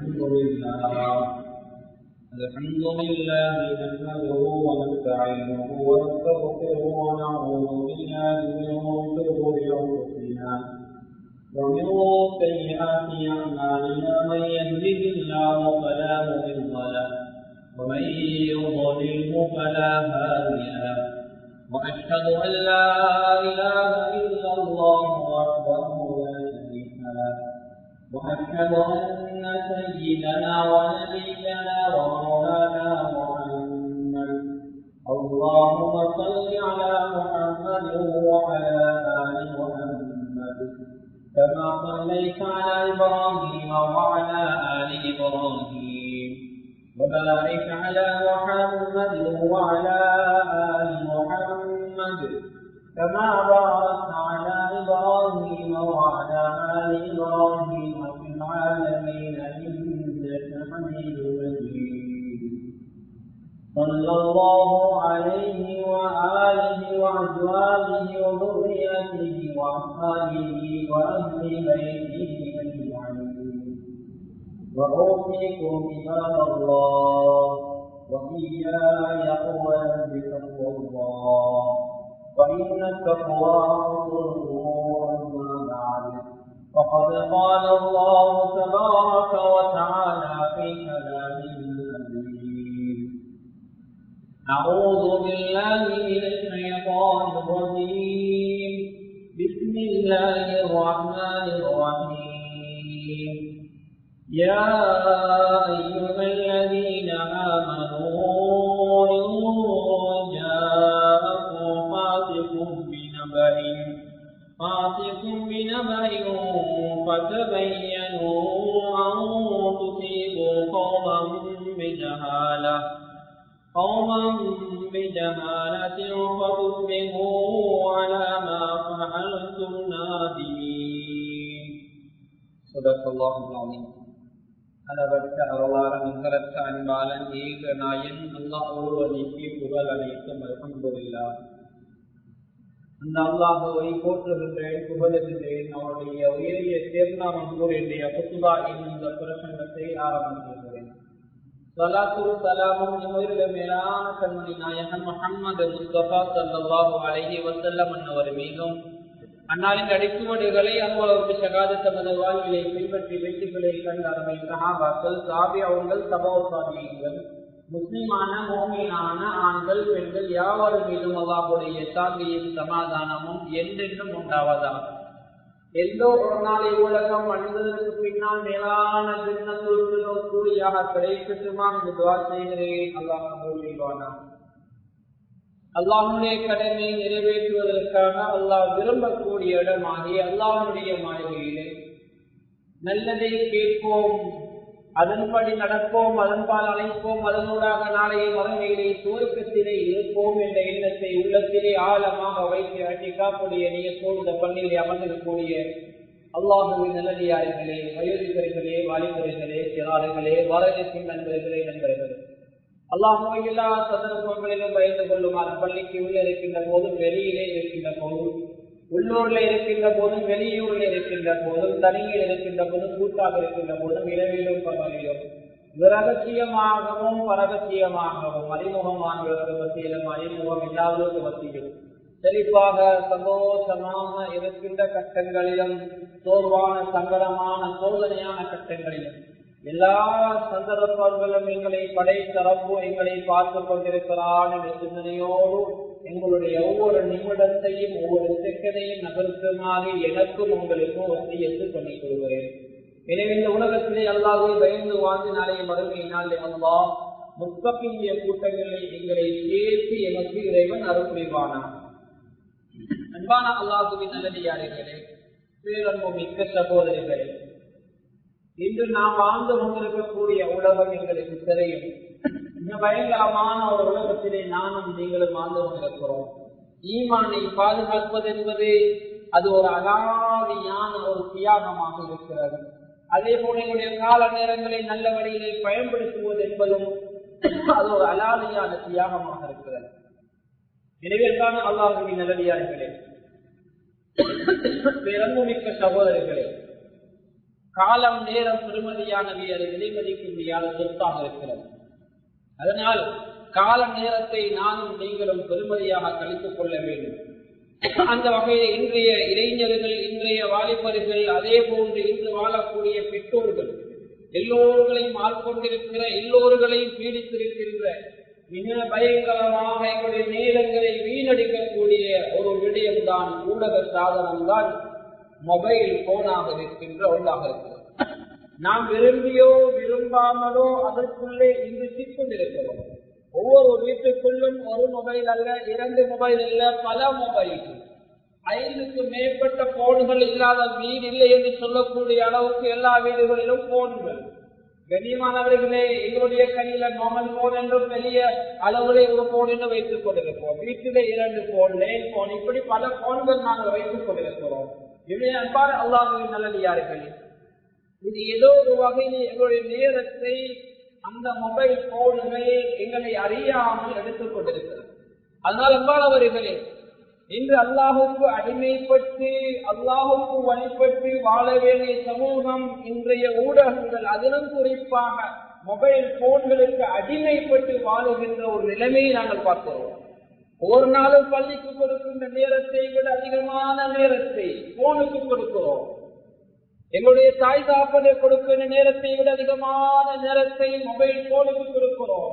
الحمد لله نحمده ونستعينه ونستغفره ونعوذ بالله من شرور أنفسنا ومن سيئات أعمالنا من يهده الله فلا مضل له ومن يضلله فلا هادي له وأشهد أن لا إله إلا الله وحده وأشهد أن سيدنا ونبينا ومولانا محمد. اللهم صل على محمد وعلى آل محمد. كما صليت على إبراهيم وعلى آل إبراهيم. وبارك على محمد وعلى آل محمد. كما باركت على إبراهيم وعلى آل إبراهيم العالمين إنك حميد مجيد. صلى الله عليه وآله وأزواجه وذريته وأصحابه وأهل بيته أجمعين. وأوصيكم عباد الله وإياي أولا بتقوى الله. فإن التقوى بعد فقد قال الله تبارك وتعالى في كلامه الحكيم أعوذ بالله من الشيطان الرجيم. بسم الله الرحمن الرحيم. يا أيها الذين آمنوا قوما بجهالة فتصبحوا على ما فعلتم نادمين صدق الله العظيم அளவற்ற அருளாளன் நிகரற்ற அன்பாளன் ஏக நாயன் அல்லாஹ் ஒருவனைக்கு புகழ் அனைத்தும் அல்ஹம்துலில்லா அந்த அல்லாஹுவை போற்றுகின்றேன் புகழுகின்றேன் அவருடைய உயரிய தேர்நாமம் கூறிய குத்துபா என்னும் இந்த பிரசங்கத்தை ஆரம்பிக்கின்றேன் சலாத்துரு சலாமும் நிமிர்ந்த மேலான கண்மணி நாயகன் முஸ்தபா சல்லாஹு அலஹி வசல்லம் மீதும் அடிக்குவடுகளை அன்பளவுக்கு சகாத தமது வாழ்விலை பின்பற்றி வெற்றிகளை கண்ட அருமை சகாபாக்கள் சாபியவங்கள் சபா சாபியங்கள் முஸ்லிமான மோமியான ஆண்கள் பெண்கள் யாவரும் மீதும் அவாவுடைய சாந்தியும் சமாதானமும் என்றென்றும் உண்டாவதாகும் எல்லோ ஒரு நாளை உலகம் அணிந்ததற்கு பின்னால் மேலான ஜின்னத்துள் கூலியாக கிடைக்கட்டுமா என்று துவா செய்கிறேன். அல்லாஹ் செய்வானா? அல்லாஹுடைய கடமை நிறைவேற்றுவதற்காக அல்லாஹ் விரும்பக்கூடிய இடமாகி அல்லாஹுடைய மாளிகையிலே நல்லதை கேட்போம். அதன்படி நடப்போம் அதன்பால் அழைப்போம் அதனூடாக நாளைய வறுமையிலே சுவர்க்கத்திலே இருப்போம் என்ற எண்ணத்தை உள்ளத்திலே ஆழமாக வைத்து அட்டிக்காப்புடைய நீயத்தோடு இந்த பள்ளியிலே அமர்ந்திருக்கக்கூடிய அல்லாஹுவின் நல்லடியார்களே வயோதிகர்களே வாலிபர்களே சிறார்களே வரவேற்கும் நண்பர்களே நண்பர்களே. அல்லாஹுவை எல்லா சந்தர்ப்பங்களிலும் பயந்து கொள்ளுமாறு பள்ளிக்கு உள்ள இருக்கின்ற போதும் வெளியிலே இருக்கின்ற போதும் உள்ளூர்ல இருக்கின்ற போதும் வெளியூர்ல இருக்கின்ற போதும் தனியில் இருக்கின்ற போதும் கூட்டாக இருக்கின்ற போதும் இரவிலும் பகலிலும் ரகசியமாகவும் பரகசியமாகவும் அறிமுகமானவர்களுக்கு மத்தியிலும் அறிமுகம் இல்லாதவர்களுக்கு மத்தியிலும் செழிப்பாக சந்தோஷமாக இருக்கின்ற கட்டங்களிலும் சோர்வான சங்கடமான சோதனையான கட்டங்களிலும். எல்லா சந்தர்ப்பங்களும் எங்களை படைத்தரப்பு எங்களை பார்த்து கொண்டிருக்கிறான் என்ற சிந்தனையோடு உங்களுடைய ஒவ்வொரு நிமிடத்தையும் ஒவ்வொரு செக்கனையும் நகர்த்துமாறு எனக்கும் உங்களுக்கும் வசியத்து பண்ணிக் கொள்கிறேன். எனவே இந்த உலகத்திலே அல்லாஹை பயந்து வாழ்ந்து நாளைய மறுமையினால் அல்லா முத்தப்பிய கூட்டங்களை எங்களை சேர்த்து எனக்கு இறைவன் அருள் அன்பான அல்லாஹுவின் நல்லடியார்களே பேரன்பு மிக்க சகோதரிகளே இன்று நாம் வாழ்ந்து கொண்டிருக்கக்கூடிய உலகம் எங்களுக்கு தெரியும். மிக பயங்கரமான ஒரு உலகத்திலே நானும் நீங்களும் வாழ்ந்து கொண்டிருக்கிறோம் ஈமானை பாதுகாப்பது என்பது அது ஒரு அலாதியான ஒரு தியாகமாக இருக்கிறது. அதே போல எங்களுடைய கால நேரங்களை நல்ல வழியிலே பயன்படுத்துவது என்பதும் அது ஒரு அலாதியான தியாகமாக இருக்கிறது. எனவே தான் அல்லாஹுவின் நல்லடியார்களே பெருமிக்க சகோதரர்களே காலம் நேரம் பெருமதியானவை அது விலைமதிக்க முடியாத சொத்தாக இருக்கிறது. அதனால் கால நேரத்தை நானும் நீங்களும் பெருமதியாக கழித்துக் கொள்ள வேண்டும். அந்த வகையில் இன்றைய இளைஞர்கள் இன்றைய வாலிபர்கள் அதே போன்று இன்று வாழக்கூடிய பெற்றோர்கள் எல்லோர்களையும் ஆட்கொண்டிருக்கிற எல்லோர்களையும் பீடித்திருக்கின்ற மிக பயங்கரமாக எங்களுடைய நேரங்களை வீணடிக்கக்கூடிய ஒரு விடயம்தான் ஊடக சாதனம் தான் மொபைல் போனாக இருக்கின்ற ஒன்றாக இருக்கிறது. நாம் விரும்பியோ விரும்பாமலோ அதற்குள்ளே இன்று சிக்கொண்டிருக்கிறோம் ஒவ்வொரு வீட்டுக்குள்ளும் ஒரு மொபைல் அல்ல இரண்டு மொபைல் அல்ல பல மொபைல் ஐந்துக்கு மேற்பட்ட போன்கள் இல்லாத வீடு இல்லை என்று சொல்லக்கூடிய அளவுக்கு எல்லா வீடுகளிலும் போன்கள் கண்ணியமானவர்களே எங்களுடைய கையில நார்மல் போன் என்றும் பெரிய அளவுலே ஒரு போன் என்று வைத்துக் கொண்டிருக்கிறோம். வீட்டிலே இரண்டு போன் லேன் போன் இப்படி பல போன்கள் நாங்கள் வைத்துக் கொண்டிருக்கிறோம். இவை அன்பான அல்லாஹின் நல்லடியார்கள். இது ஏதோ ஒரு வகையில் எங்களுடைய நேரத்தை அந்த மொபைல் போனுமே எங்களை அறியாமல் எடுத்துக் கொண்டிருக்கிறது. அதனால் அன்பானவர்களே இன்று அல்லாஹுக்கு அடிமைப்பட்டு அல்லாஹுக்கு வழிபட்டு வாழ வேண்டிய சமூகம் இன்றைய ஊடகங்கள் அதிலும் குறிப்பாக மொபைல் போன்களுக்கு அடிமைப்பட்டு வாழுகின்ற ஒரு நிலைமையை நாங்கள் பார்க்கிறோம். ஒரு நாளும் பள்ளிக்கு கொடுக்கின்ற நேரத்தை விட அதிகமான நேரத்தை போனுக்கு கொடுக்கிறோம். எங்களுடைய தாய் தாப்பதை கொடுக்கிற நேரத்தை விட அதிகமான நேரத்தை மொபைல் போனுக்கு கொடுக்கிறோம்.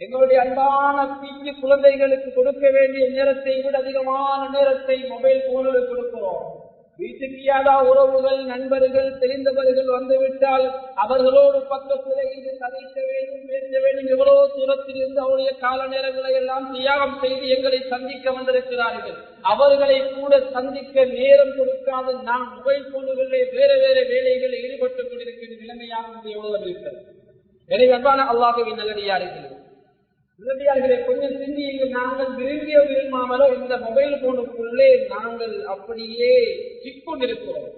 எங்களுடைய அன்பான தீக்கு குழந்தைகளுக்கு கொடுக்க வேண்டிய நேரத்தை விட அதிகமான நேரத்தை மொபைல் போனுக்கு கொடுக்கிறோம். வீட்டுக்கு யாராவது உறவுகள் நண்பர்கள் தெரிந்தவர்கள் வந்துவிட்டால் அவர்களோடு பக்கத்தில் இருந்து கதைக்க வேண்டும் பேச வேண்டும். எவ்வளவு தூரத்தில் இருந்து அவருடைய கால நேரங்களை எல்லாம் தியாகம் செய்து எங்களை சந்திக்க வந்திருக்கிறார்கள். அவர்களை கூட சந்திக்க நேரம் கொடுக்காது நான் மொபைல் போன்களிலே வேற வேற வேலைகளில் ஈடுபட்டுக் கொண்டிருக்கிற நிலைமையாக எவ்வளவு இருக்கிறது. எனவே அன்பான அல்லாஹுவின் இருக்கிறது உதவியாளர்களை கொஞ்சம் சிந்தியுங்கள். நாங்கள் விரும்பிய விரும்பாமலோ இந்த மொபைல் போனுக்குள்ளே நாங்கள் அப்படியே சிக்கொண்டிருக்கிறோம்.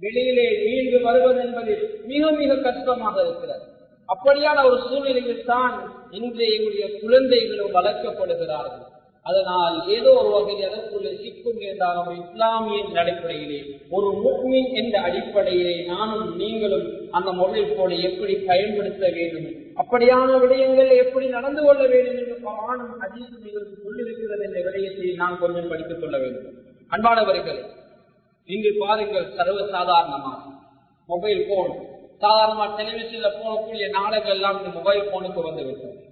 வெளியிலே மீண்டு வருவது என்பது மிக மிக கஷ்டமாக இருக்கிறது. அப்படியான ஒரு சூழ்நிலையில் தான் இன்று எங்களுடைய குழந்தைகளும் வளர்க்கப்படுகிறார்கள். அதனால் ஏதோ ஒரு வகையில் அதற்குள்ளே சிக்கும் என்றாலும் இஸ்லாமியின் அடிப்படையிலே ஒரு முக்மின் என்ற அடிப்படையிலே நானும் நீங்களும் அந்த மொபைல் போனை எப்படி பயன்படுத்த வேண்டும் அப்படியான விடயங்கள் எப்படி நடந்து கொள்ள வேண்டும் என்று பவானும் அஜீத் எங்களுக்கு சொல்லியிருக்கிறது என்ற விடயத்தை நாம் கொஞ்சம் படித்துக் கொள்ள வேண்டும். அன்பானவர்களே இங்கு பாருங்கள் சர்வ சாதாரணமாக மொபைல் போன் சாதாரணமா டெலிவிஷன்ல போகக்கூடிய நாடகம் எல்லாம் இந்த மொபைல் போனுக்கு வந்து விட்டது.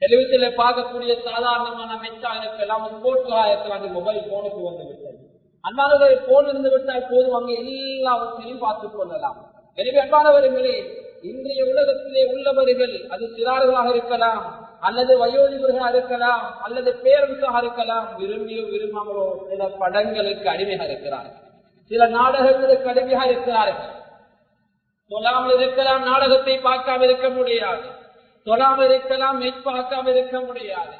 டெலிவிஷன்ல பார்க்கக்கூடிய சாதாரணமான மெச்சாளுக்கு எல்லாம் ஸ்போர்ட்ஸ் அந்த மொபைல் போனுக்கு வந்து விட்டது. அன்பானவர்கள் போன் இருந்து விட்டால் போதும். அங்கே எல்லாவற்றையும் பார்த்துக் கொள்ளலாம். எனவே அன்பானவர்களே இன்றைய உலகத்திலே உள்ளவர்கள் அது சிறார்களாக இருக்கலாம் அல்லது வயோதிபர்களாக இருக்கலாம் அல்லது பேரன்ஸாக இருக்கலாம் விரும்பியோ விரும்பாமலோ சில படங்களுக்கு அடிமையாக இருக்கிறார்கள். சில நாடகங்களுக்கு அடிமையாக இருக்கிறார்கள். சொல்லாமல் இருக்கலாம் நாடகத்தை பார்க்காம இருக்க முடியாது. சொல்லாமல் இருக்கலாம் மெச் பார்க்காம இருக்க முடியாது.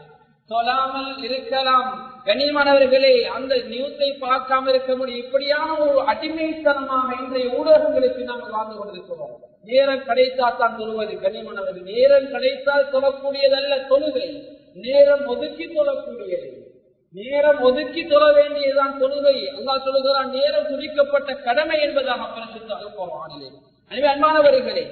சொல்லாமல் இருக்கலாம். கனிமணவர்களே அந்த நியூஸை பார்க்காம இருக்க முடியும். இப்படியான ஒரு அடிமைத்தனமாக இன்றைய ஊடகங்களுக்கு நாங்கள் வாழ்ந்து கொண்டிருக்கிறோம். நேரம் கிடைத்தால் தான் தொழுவது கனிமணவர் நேரம் கிடைத்தால் சொல்லக்கூடியதல்ல தொழுகை. நேரம் ஒதுக்கி சொல்லக்கூடியது. நேரம் ஒதுக்கி தொழ வேண்டியதுதான் தொழுகை. அல்லா சொல்லுகிறான் நேரம் குறிக்கப்பட்ட கடமை என்பதாக பிரசித்தாலும் போவானிலே எனவே அன்பானவர்களே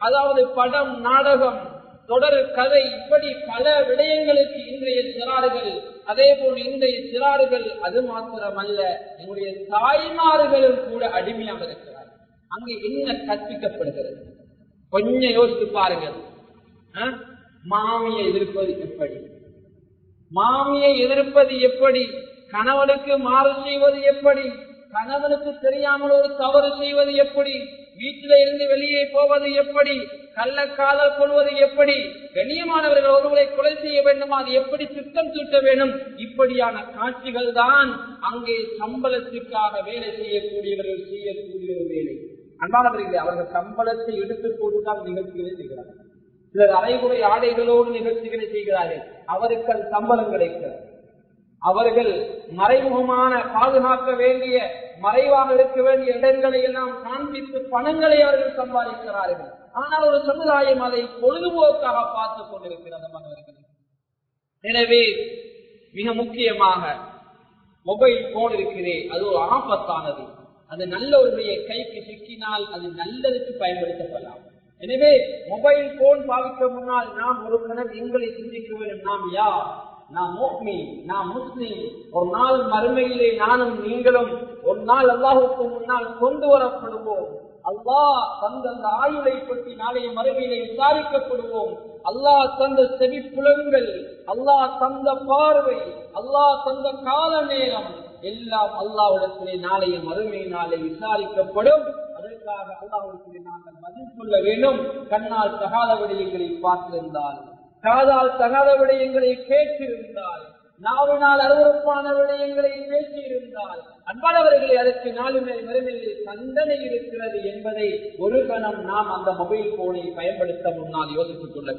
அதாவது படம் நாடகம் தொடர் கதை இப்படி பல விடயங்களுக்கு இன்றைய சிறார்கள் அதே போல் இன்றைய சிறார்கள் அது மாத்திரமல்ல என்னுடைய தாய்மார்களும் கூட அடிமையாக இருக்கிறார் அங்கு என்ன கற்பிக்கப்படுகிறது? கொஞ்சம் யோசித்து பாருங்கள். மாமியை எதிர்ப்பது எப்படி? மாமியை எதிர்ப்பது எப்படி? கணவனுக்கு மாறு செய்வது எப்படி? கணவனுக்கு தெரியாமல் ஒரு தவறு செய்வது எப்படி? வீட்டில இருந்து வெளியே போவது எப்படி? கள்ள காதல் கொள்வது எப்படி? கண்ணியமானவர்கள் ஒருவரை கொலை செய்ய வேண்டும்? அது எப்படி திட்டம் தீட்ட வேண்டும்? இப்படியான காட்சிகள் தான் அங்கே சம்பளத்திற்காக வேலை செய்யக்கூடியவர்கள் செய்யக்கூடிய ஒரு வேலை. அன்பானவர்களே அவர்கள் சம்பளத்தை எடுத்துக் கொண்டுதான் நிகழ்ச்சிகளை செய்கிறார்கள். சிலர் அரைகுறை ஆடைகளோடு நிகழ்ச்சிகளை செய்கிறார்கள். அவருக்கு அது சம்பளம் கிடைக்கிறது அவர்கள் மறைமுகமான பாதுகாக்க வேண்டிய மறைவாக இருக்க வேண்டிய இடங்களை எல்லாம் காண்பித்து பணங்களை அவர்கள் சம்பாதிக்கிறார்கள். ஆனால் ஒரு சமுதாயம் அதை பொழுதுபோக்காக பார்த்துக் கொண்டிருக்கிறது எனவே மிக முக்கியமாக மொபைல் போன் இருக்கிறே அது ஒரு ஆபத்தானது. அது நல்லவருடைய கைக்கு சிக்கினால் அது நல்லதுக்கு பயன்படுத்தப்படலாம். எனவே மொபைல் போன் பாவிக்க முன்னால் நாம் ஒரு கணம் எங்களை சிந்திக்க வேண்டும். நாம் யார்? நான் மோக்மி முஸ்லிம். ஒரு நாள் மறுமையிலே நானும் நீங்களும் ஒரு நாள் அல்லாஹுக்கு முன்னால் கொண்டு வரப்படுவோம். அல்லாஹ் தந்த அந்த ஆயுளை பற்றி நாளைய மறுமையிலே விசாரிக்கப்படுவோம். அல்லாஹ் தந்த செவி புலன்கள் அல்லாஹ் தந்த பார்வை அல்லாஹ் தந்த கால நேரம் எல்லாம் அல்லாவிடத்திலே நாளைய மறுமை நாளை விசாரிக்கப்படும். அதற்காக அல்லாவிடத்திலே நாங்கள் மதிப்புள்ள வேண்டும். கண்ணால் தகாத விடயங்களை பார்த்திருந்தால் காதால் தகாத விடயங்களை கேட்டிருந்தால் நாவினால் அருவறுப்பான விடயங்களை பேசியிருந்தால் அன்பானவர்களை அதற்கு நாலு மேல் மறுமையிலே தண்டனை இருக்கிறது என்பதை ஒரு கணம் நாம் அந்த மொபைல் போனை பயன்படுத்த முன்னால் யோசித்துக் கொள்ள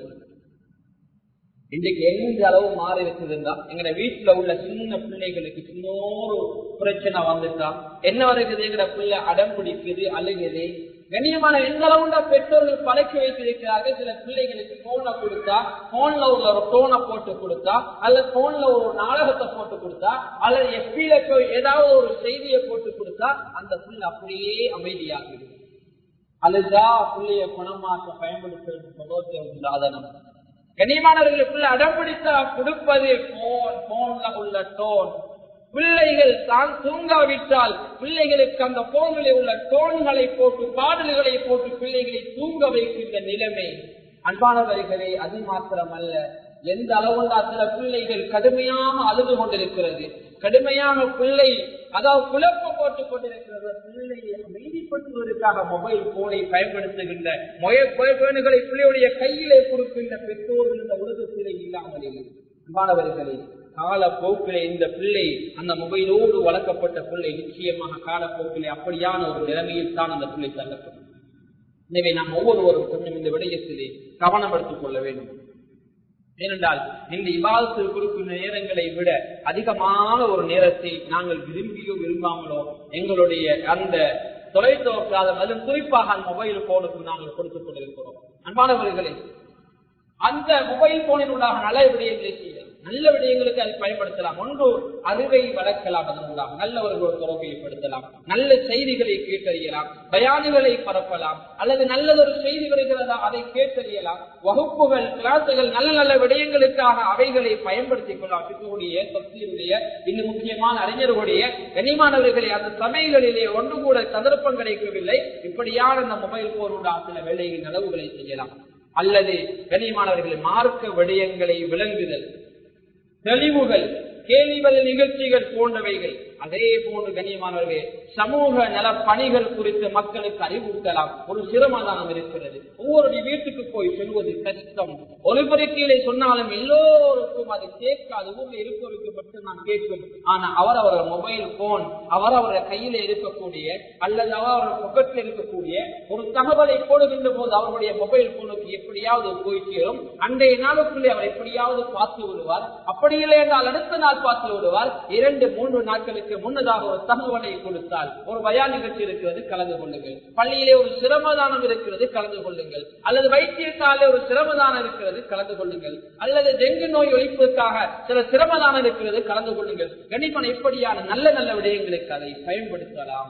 இன்றைக்கு எந்த அளவு மாறி இருக்குதுன்னா எங்க வீட்டுல உள்ள சின்ன பிள்ளைகளுக்கு சின்னோரு பிரச்சனை வந்துட்டா என்ன வருகிறது எங்கட பிள்ளை அடம் பிடிக்குது அழுகுது கண்ணியமான எந்த அளவுண்டா பெற்றோர்கள் பழக்கி வைத்திருக்கிறார்கள். சில பிள்ளைகளுக்கு போன கொடுத்தா போன்ல உள்ள ஒரு டோனை போட்டு கொடுத்தா அல்லது போன்ல ஒரு நாடகத்தை போட்டு கொடுத்தா அல்லது எப்பில போய் ஏதாவது ஒரு செய்தியை போட்டு கொடுத்தா அந்த பிள்ளை அப்படியே அமைதியாகுது அழுதா புள்ளைய குணமாக்க பயன்படுத்த சாதனம் கண்ணியமானவர்களுக்குள்ள அடம்பிடித்தா கொடுப்பது போன் போன்ல உள்ள டோன் பிள்ளைகள் தான் தூங்காவிட்டால் பிள்ளைகளுக்கு அந்த போன்களில் உள்ள டோன்களை போட்டு பாடல்களை போட்டு பிள்ளைகளை தூங்க வைக்கின்ற நிலைமை. அன்பானவர்களே அது மாத்திரமல்ல. எந்த அளவுண்டா சில பிள்ளைகள் கடுமையாக அழுது கொண்டிருக்கிறது. கடுமையான பிள்ளை அதாவது குழப்பம் போட்டுக் கொண்டிருக்கிறது. பிள்ளையை அமைதிப்படுத்துவதற்காக மொபைல் போனை பயன்படுத்துகின்ற மொபைல்களை பிள்ளையுடைய கையிலே கொடுக்கின்ற பெற்றோர்கள் இந்த உலகத்திலே இல்லாமல். அன்பானவர்களே காலப்போக்கிலே இந்த பிள்ளை அந்த மொபைலோடு வளர்க்கப்பட்ட பிள்ளை நிச்சயமாக காலப்போக்கிலே அப்படியான ஒரு நிலைமையில் தான் அந்த பிள்ளை தள்ளப்படும். எனவே நாம் ஒவ்வொருவரும் கொஞ்சம் இந்த விடயத்திலே கவனம் எடுத்துக் கொள்ள வேண்டும். ஏனென்றால் இந்த இவாதத்தில் குறிப்பிட்ட நேரங்களை விட அதிகமான ஒரு நேரத்தை நாங்கள் விரும்பியோ விரும்பாமலோ எங்களுடைய அந்த தொலைத்தோக்காத அதில் குறிப்பாக அந்த மொபைல் போனுக்கு நாங்கள் கொடுத்துக் கொண்டிருக்கிறோம். அன்பானவர்களே அந்த மொபைல் போனினூடாக நல்ல விடயங்களை செய்யலாம். நல்ல விடயங்களுக்கு அதை பயன்படுத்தலாம். ஒன்று அறிவை வளர்க்கலாம் அதன் மூலம் ஒரு தொடர்பு ஏற்படுத்தலாம். நல்ல செய்திகளை கேட்டறியலாம். பயானுகளை பரப்பலாம். அல்லது நல்லதொரு செய்தி வருகிறதா அதை கேட்டறியலாம். வகுப்புகள் கிளாஸுகள் நல்ல நல்ல விடயங்களுக்காக அவைகளை பயன்படுத்திக் கொள்ளலாம். இருக்கக்கூடிய சக்தியுடைய இன்னும் முக்கியமான அறிஞர்களுடைய கனிமானவர்களை அந்த சபைகளிலே ஒன்று கூட சந்தர்ப்பம் கிடைக்கவில்லை. இப்படியான அந்த மொபைல் போனுடன் சில வேலையின் நலவுகளை செய்யலாம். அல்லது கனிமானவர்கள் மார்க்க விடயங்களை விளங்குதல். தெளிவுகள் கேள்விகள் நிகழ்ச்சிகள் போன்றவைகள். அதே போன்று கண்ணியமானவர்களே சமூக நல பணிகள் குறித்து மக்களுக்கு அறிவுறுத்தலாம். ஒரு சிரமதானம் இருக்கிறது. ஒவ்வொருடைய வீட்டுக்கு போய் சொல்வது கஷ்டம். ஒலிபரிக்கையிலே சொன்னாலும் எல்லோருக்கும் அது கேட்காது. ஊர்ல இருப்பவருக்கு மட்டும் நான் கேட்கும் ஆனா அவரவர மொபைல் போன் அவரவர கையில இருக்கக்கூடிய அல்லது அவரவர முகத்தில் இருக்கக்கூடிய ஒரு தகவலை போடுகின்ற போது அவருடைய மொபைல் போனுக்கு எப்படியாவது போய் சேரும். அன்றைய நாளுக்குள்ளே அவர் எப்படியாவது பார்த்து விடுவார். அப்படி இல்லை என்றால் அடுத்த நாள் பார்த்து விடுவார். இரண்டு மூன்று நாட்களுக்கு முன்னதாக ஒரு தகவலை கொடுத்தால் ஒரு பயா நிகழ்ச்சி இருக்கிறது கலந்து கொள்ளுங்கள். பள்ளியிலே ஒரு சிரமதானம் இருக்கிறது கலந்து கொள்ளுங்கள். அல்லது வைத்தியசாலை ஒரு சிரமதானம் இருக்கிறது கலந்து கொள்ளுங்கள். அல்லது டெங்கு நோய் ஒழிப்பதற்காக சில சிரமதானம் இருக்கிறது கலந்து கொள்ளுங்கள். கணிப்பன் இப்படியான நல்ல நல்ல விடயங்களுக்கு அதை பயன்படுத்தலாம்.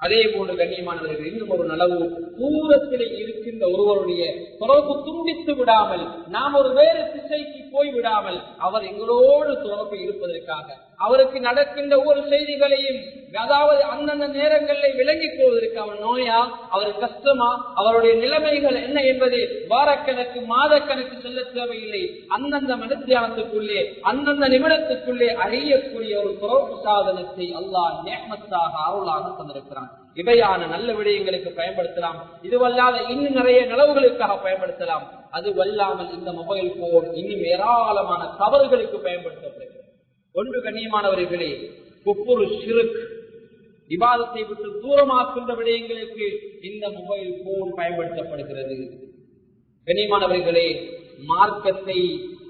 அதே போன்று கண்ணியமானவர்கள் இன்னும் ஒரு நலவு தூரத்திலே இருக்கின்ற ஒருவருடைய தொடர்பு துண்டித்து விடாமல் நாம் ஒரு வேறு திசைக்கு போய் விடாமல் அவர் எங்களோடு தொடர்பு இருப்பதற்காக அவருக்கு நடக்கின்ற ஒவ்வொரு செய்திகளையும் அதாவது அந்தந்த நேரங்களில் விளங்கிக் கொள்வதற்கு அவன் நோயா அவர் கஷ்டமா அவருடைய நிலைமைகள் என்ன என்பதை வாரக்கணக்கு மாதக்கணக்கு செல்ல தேவையில்லை. அந்தந்த மனத்தியானத்துக்குள்ளே அந்தந்த நிமிடத்துக்குள்ளே அறியக்கூடிய ஒரு புறப்பு சாதனத்தை அல்லாஹ் நேமத்தாக அருளாக தந்திருக்கிறான். இவையான நல்ல விடயங்களுக்கு பயன்படுத்தலாம். இதுவல்லாத இன்னும் நிறைய நிலவுகளுக்காக பயன்படுத்தலாம். அது வல்லாமல் இந்த மொபைல் போன் இன்னும் ஏராளமான தவறுகளுக்கு பயன்படுத்தப்படும் ஒன்று கண்ணியமானவர்களே ஒவ்வொரு சிறுக் விவாதத்தை விட்டு தூரமாக்குகின்ற விடயங்களுக்கு இந்த மொபைல் போன் பயன்படுத்தப்படுகிறது. கண்ணியமானவர்களே மார்க்கத்தை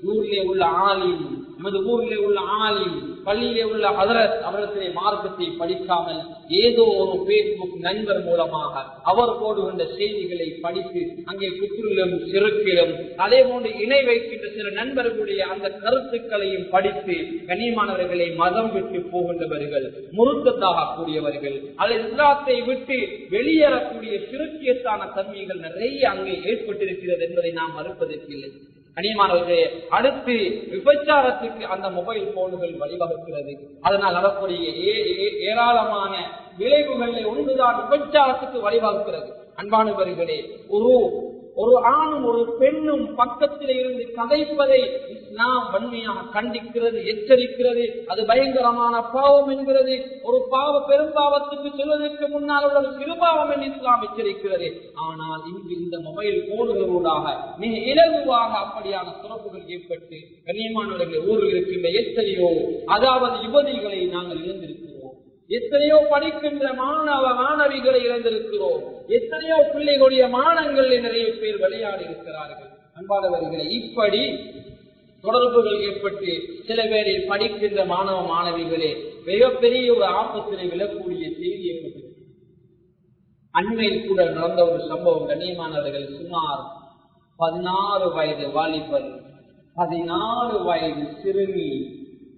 ஊரிலே உள்ள ஆளில் நமது ஊரிலே உள்ள ஆளில் பள்ளியிலே உள்ள ஹதரத் அவரத்திலே மார்க்கத்தை படிக்காமல் ஏதோ ஒரு பேஸ்புக் நண்பர் மூலமாக அவர் போடுகின்ற செய்திகளை படித்து அங்கே குற்றிலும் சிறுக்கிலும் அதே போன்று இணை வைக்கின்ற சில நண்பர்களுடைய அந்த கருத்துக்களையும் படித்து கண்ணியமானவர்களை மதம் விட்டு போகின்றவர்கள் முருத்தத்தாக கூடியவர்கள் அல்லது இஸ்லாத்தை விட்டு வெளியேறக்கூடிய சிறுக்கியத்தான தன்மைகள் நிறைய அங்கே ஏற்பட்டிருக்கிறது என்பதை நாம் மறுப்பதற்கு இல்லை. கனியமானவர்களே அடுத்து விபச்சாரத்துக்கு அந்த மொபைல் போன்கள் வழிவகுக்கிறது. அதனால் வரக்கூடிய ஏராளமான விளைவுகளில் ஒன்றுதான் விபச்சாரத்துக்கு வழிவகுக்கிறது. அன்பானவர்களே ஒரு ஒரு ஆணும் ஒரு பெண்ணும் பக்கத்தில் இருந்து கதைப்பதை இஸ்லாம் வன்மையாக கண்டிக்கிறது எச்சரிக்கிறது. அது பயங்கரமான பாவம் என்கிறது. ஒரு பாவ பெரும்பாவத்துக்கு செல்வதற்கு முன்னால் உள்ள சிறுபாவம் என்று இஸ்லாம் எச்சரிக்கிறது. ஆனால் இங்கு இந்த மொபைல் போடுகளூடாக மிக இலகுவாக அப்படியான சிறப்புகள் ஏற்பட்டு கண்ணியமானவர்களை ஊரில் இருக்கின்ற எத்தனையோ அதாவது யுவதிகளை நாங்கள் இழந்திருக்கிறோம். எத்தனையோ படிக்கின்ற மாணவ மாணவிகளை இழந்திருக்கிறோம். எத்தனையோ பிள்ளைகளுடைய மானங்கள் நிறைய பேர் விளையாடி இருக்கிறார்கள். அன்பானவர்களை இப்படி தொடர்புகள் ஏற்பட்டு சில பேரை படிக்கின்ற மாணவ மாணவிகளே மிகப்பெரிய ஒரு ஆபத்தினை விழக்கூடிய செய்தி ஏற்பட்டு அண்மையில் கூட நடந்த ஒரு சம்பவம் கண்ணியமானவர்கள் சுமார் பதினாறு வயது வாலிபர் பதினாறு வயது சிறுமி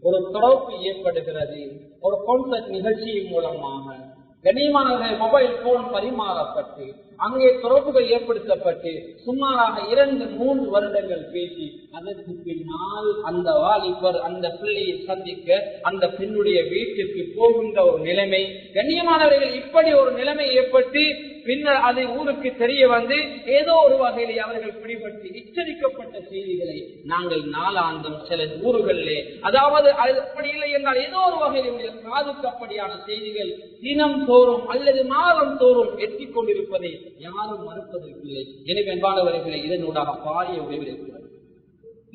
ஒரு தொடர்பு ஏற்படுகிறது. ஒரு கான்சர்ட் நிகழ்ச்சியின் மூலமாக. கண்ணியமானவர்கள் மொபைல் போன் பரிமாறப்பட்டு அங்கே தொடர்புகள் ஏற்படுத்தப்பட்டு சுமாராக இரண்டு மூன்று வருடங்கள் பேசி அதற்கு பின்னால் அந்த வாலிபர் அந்த பிள்ளையை சந்திக்க அந்த பெண்ணுடைய வீட்டுக்கு போகின்ற ஒரு நிலைமை கண்ணியமானவர்கள் இப்படி ஒரு நிலைமை ஏற்பட்டு பின்னர் அதை ஊருக்கு தெரிய வந்து ஏதோ ஒரு வகையில் அவர்கள் பிடிபட்டு எச்சரிக்கப்பட்ட செய்திகளை நாங்கள் நாளாந்தம் சில ஊர்களிலே அதாவது அது அப்படி இல்லை என்றால் ஏதோ ஒரு வகையில் காதுக்கு அப்படியான செய்திகள் தினம் தோறும் அல்லது மாதம் தோறும் எட்டிக் கொண்டிருப்பதை யாரும் மறுப்பதற்கில்லை. எனவே அன்பானவர்களை இதனூடாக பாரிய உயர்வு இருக்கிறது.